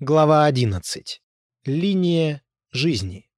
Глава 11. Линия жизни.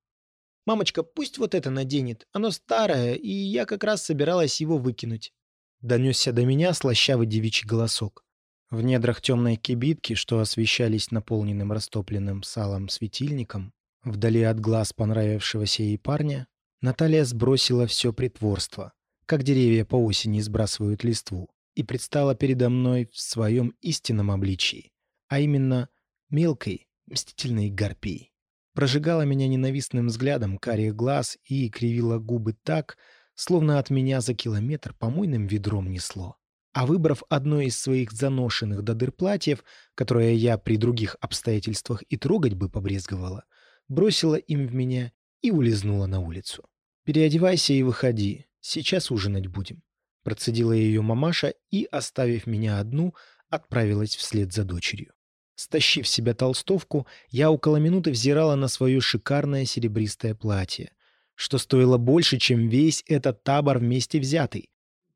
«Мамочка, пусть вот это наденет. Оно старое, и я как раз собиралась его выкинуть». Донесся до меня слащавый девичий голосок. В недрах темной кибитки, что освещались наполненным растопленным салом светильником, вдали от глаз понравившегося ей парня, Наталья сбросила все притворство, как деревья по осени сбрасывают листву, и предстала передо мной в своем истинном обличии, а именно мелкой, мстительной гарпией. Прожигала меня ненавистным взглядом карих глаз и кривила губы так, словно от меня за километр помойным ведром несло. А выбрав одно из своих заношенных до дыр платьев, которое я при других обстоятельствах и трогать бы побрезговала, бросила им в меня и улизнула на улицу. «Переодевайся и выходи, сейчас ужинать будем», процедила ее мамаша и, оставив меня одну, отправилась вслед за дочерью. Стащив себя толстовку, я около минуты взирала на свое шикарное серебристое платье, что стоило больше, чем весь этот табор вместе взятый.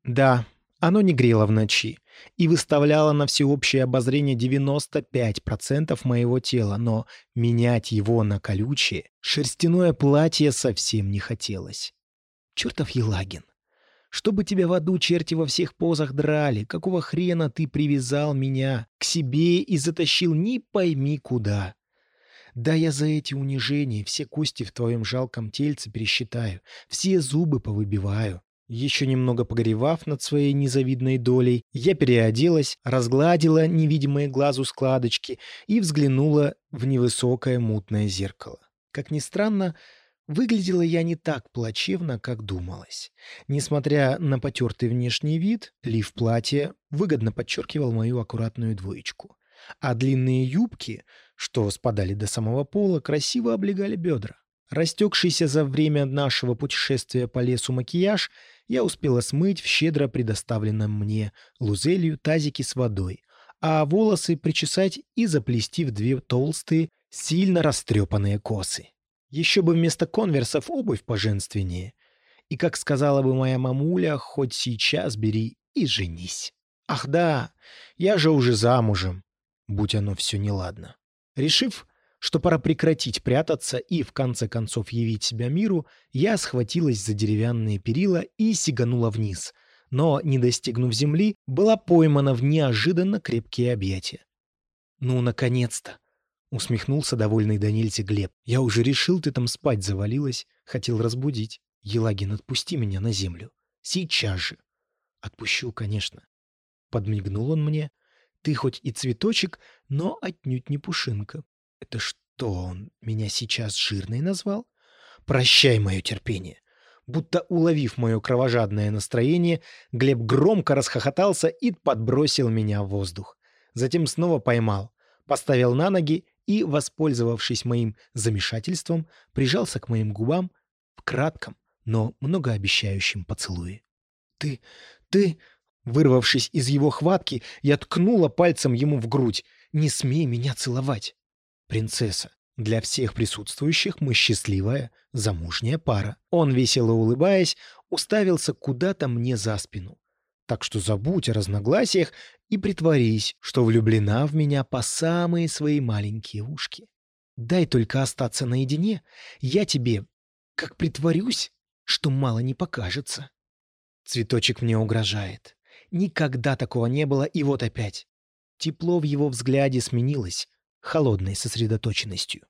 Да, оно не грело в ночи и выставляло на всеобщее обозрение 95% моего тела, но менять его на колючее, шерстяное платье совсем не хотелось. Чертов Елагин. Чтобы тебя в аду черти во всех позах драли, какого хрена ты привязал меня к себе и затащил не пойми куда. Да я за эти унижения все кости в твоем жалком тельце пересчитаю, все зубы повыбиваю. Еще немного погоревав над своей незавидной долей, я переоделась, разгладила невидимые глазу складочки и взглянула в невысокое мутное зеркало. Как ни странно, Выглядела я не так плачевно, как думалось. Несмотря на потертый внешний вид, лиф платья выгодно подчеркивал мою аккуратную двоечку. А длинные юбки, что спадали до самого пола, красиво облегали бедра. Растекшийся за время нашего путешествия по лесу макияж я успела смыть в щедро предоставленном мне лузелью тазике с водой, а волосы причесать и заплести в две толстые, сильно растрепанные косы. Еще бы вместо конверсов обувь поженственнее. И, как сказала бы моя мамуля, хоть сейчас бери и женись. Ах да, я же уже замужем, будь оно все неладно. Решив, что пора прекратить прятаться и в конце концов явить себя миру, я схватилась за деревянные перила и сиганула вниз, но, не достигнув земли, была поймана в неожиданно крепкие объятия. Ну, наконец-то! Усмехнулся довольный до Глеб. «Я уже решил, ты там спать завалилась. Хотел разбудить. Елагин, отпусти меня на землю. Сейчас же». «Отпущу, конечно». Подмигнул он мне. «Ты хоть и цветочек, но отнюдь не пушинка. Это что, он меня сейчас жирной назвал? Прощай мое терпение». Будто уловив мое кровожадное настроение, Глеб громко расхохотался и подбросил меня в воздух. Затем снова поймал, поставил на ноги и, воспользовавшись моим замешательством, прижался к моим губам в кратком, но многообещающем поцелуе. «Ты... ты...» Вырвавшись из его хватки, я ткнула пальцем ему в грудь. «Не смей меня целовать!» «Принцесса, для всех присутствующих мы счастливая, замужняя пара». Он, весело улыбаясь, уставился куда-то мне за спину. Так что забудь о разногласиях и притворись, что влюблена в меня по самые свои маленькие ушки. Дай только остаться наедине, я тебе как притворюсь, что мало не покажется. Цветочек мне угрожает. Никогда такого не было, и вот опять. Тепло в его взгляде сменилось холодной сосредоточенностью.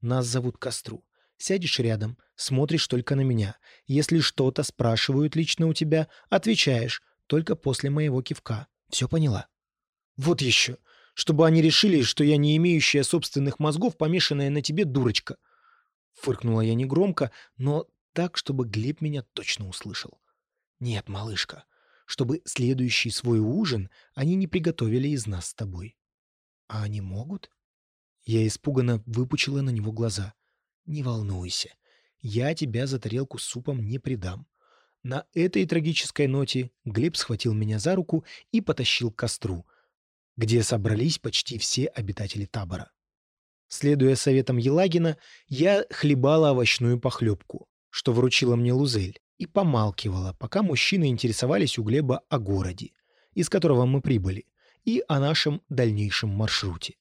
Нас зовут костру. Сядешь рядом, смотришь только на меня. Если что-то спрашивают лично у тебя, отвечаешь только после моего кивка. Все поняла? Вот еще. Чтобы они решили, что я не имеющая собственных мозгов, помешанная на тебе дурочка. Фыркнула я негромко, но так, чтобы Глеб меня точно услышал. Нет, малышка, чтобы следующий свой ужин они не приготовили из нас с тобой. А они могут? Я испуганно выпучила на него глаза. Не волнуйся, я тебя за тарелку с супом не предам. На этой трагической ноте Глеб схватил меня за руку и потащил к костру, где собрались почти все обитатели табора. Следуя советам Елагина, я хлебала овощную похлебку, что вручила мне Лузель, и помалкивала, пока мужчины интересовались у Глеба о городе, из которого мы прибыли, и о нашем дальнейшем маршруте.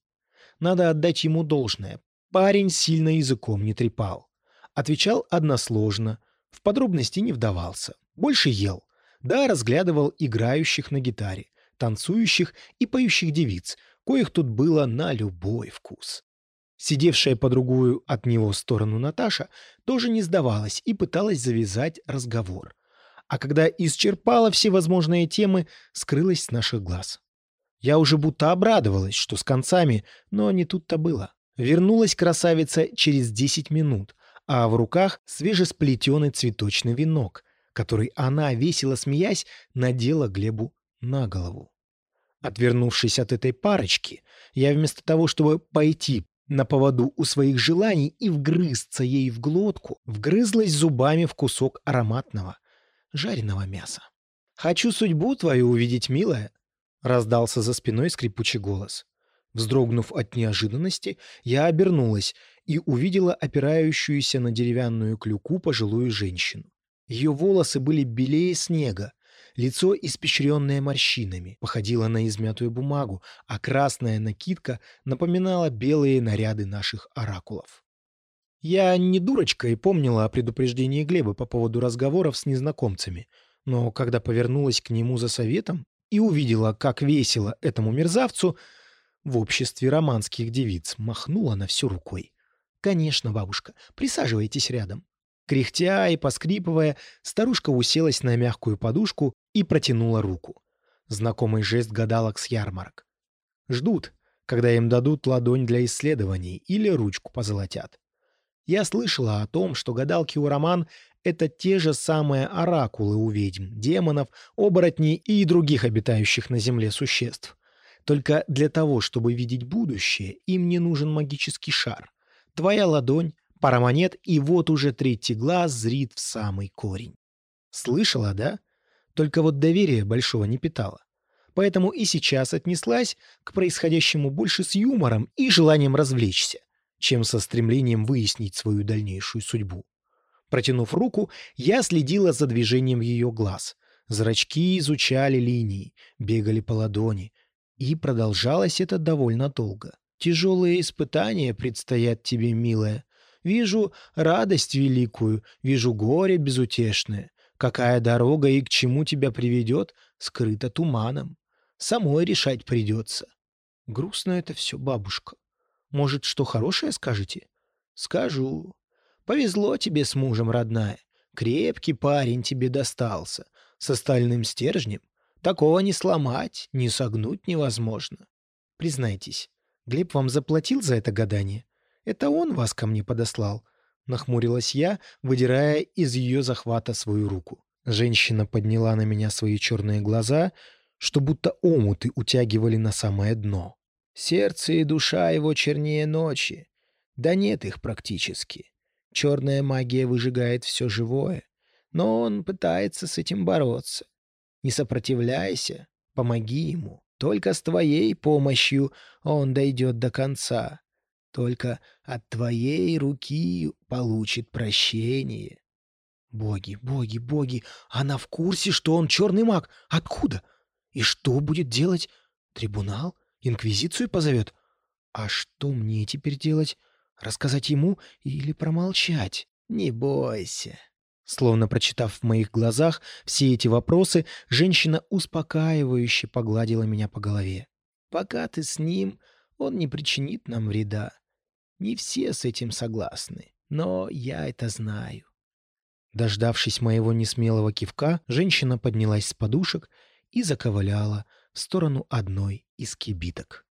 Надо отдать ему должное. Парень сильно языком не трепал. Отвечал односложно, в подробности не вдавался. Больше ел. Да, разглядывал играющих на гитаре, танцующих и поющих девиц, коих тут было на любой вкус. Сидевшая по другую от него сторону Наташа тоже не сдавалась и пыталась завязать разговор. А когда исчерпала все возможные темы, скрылась с наших глаз. Я уже будто обрадовалась, что с концами, но не тут-то было. Вернулась красавица через 10 минут, а в руках свежесплетенный цветочный венок, который она, весело смеясь, надела Глебу на голову. Отвернувшись от этой парочки, я вместо того, чтобы пойти на поводу у своих желаний и вгрызться ей в глотку, вгрызлась зубами в кусок ароматного, жареного мяса. «Хочу судьбу твою увидеть, милая!» — раздался за спиной скрипучий голос. Вздрогнув от неожиданности, я обернулась и увидела опирающуюся на деревянную клюку пожилую женщину. Ее волосы были белее снега, лицо, испещренное морщинами, походило на измятую бумагу, а красная накидка напоминала белые наряды наших оракулов. Я не дурочка и помнила о предупреждении Глеба по поводу разговоров с незнакомцами, но когда повернулась к нему за советом и увидела, как весело этому мерзавцу в обществе романских девиц, махнула на всю рукой. «Конечно, бабушка, присаживайтесь рядом». Кряхтя и поскрипывая, старушка уселась на мягкую подушку и протянула руку. Знакомый жест гадалок с ярмарок. Ждут, когда им дадут ладонь для исследований или ручку позолотят. Я слышала о том, что гадалки у Роман — это те же самые оракулы у ведьм, демонов, оборотней и других обитающих на Земле существ. Только для того, чтобы видеть будущее, им не нужен магический шар. Твоя ладонь, пара монет, и вот уже третий глаз зрит в самый корень. Слышала, да? Только вот доверия большого не питала. Поэтому и сейчас отнеслась к происходящему больше с юмором и желанием развлечься, чем со стремлением выяснить свою дальнейшую судьбу. Протянув руку, я следила за движением ее глаз. Зрачки изучали линии, бегали по ладони. И продолжалось это довольно долго. «Тяжелые испытания предстоят тебе, милая. Вижу радость великую, вижу горе безутешное. Какая дорога и к чему тебя приведет, скрыто туманом. Самой решать придется. Грустно это все, бабушка. Может, что хорошее скажете? Скажу. Повезло тебе с мужем, родная. Крепкий парень тебе достался. С остальным стержнем. Такого не сломать, не согнуть невозможно. Признайтесь, Глеб вам заплатил за это гадание? Это он вас ко мне подослал?» Нахмурилась я, выдирая из ее захвата свою руку. Женщина подняла на меня свои черные глаза, что будто омуты утягивали на самое дно. Сердце и душа его чернее ночи. Да нет их практически. Черная магия выжигает все живое. Но он пытается с этим бороться. Не сопротивляйся, помоги ему. Только с твоей помощью он дойдет до конца. Только от твоей руки получит прощение. Боги, боги, боги, она в курсе, что он черный маг. Откуда? И что будет делать? Трибунал? Инквизицию позовет? А что мне теперь делать? Рассказать ему или промолчать? Не бойся. Словно прочитав в моих глазах все эти вопросы, женщина успокаивающе погладила меня по голове. «Пока ты с ним, он не причинит нам вреда. Не все с этим согласны, но я это знаю. Дождавшись моего несмелого кивка, женщина поднялась с подушек и заковыляла в сторону одной из кибиток.